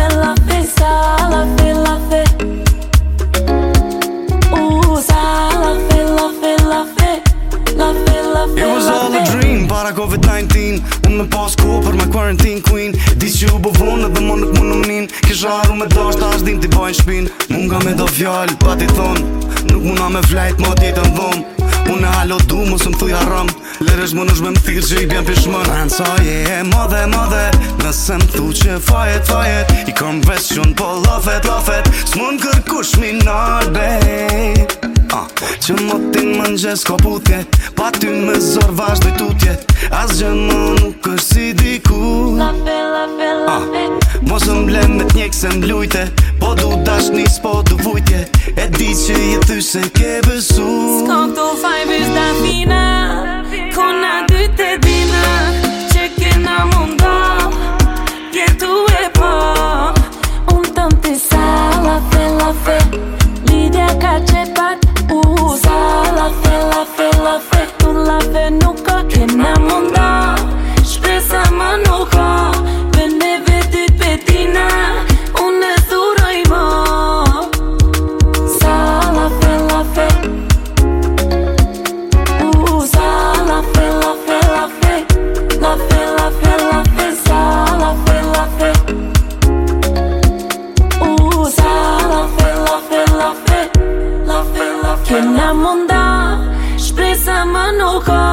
I love it, was all a dream para gover 19, when my boss gover my quarantine queen. This you but one of the monuments, what do I mean? Kisha ruma doshta as ditë ti bën shtëpin, mua nga më do fjal, pa ti thon, nuk muna me flajt ma t'i të von. Unë halo du më më thuj haram Lere më në shmë më thirë që i bjëm për Në Anë sa e modhe modhe Nëse më thuj që fajet fajet I kom vesh që po në po lofet lofet Së kërkush mi nërbe Që më ti më nxes ko putje Pa ty me zorë vazh dhe tutje As gjë më nuk është si diku La fe la ah, la fe uh, Mos më blem me t'njek se m'lujte Po du dash një spot du vujtje E di që jetë se ke besu Nuk ka përneve tytë për tina Unë dhuraj ma Sa la fe, la fe Sa la uh, fe, la fe, la La fe, la fe, la fe Sa la më nuk ka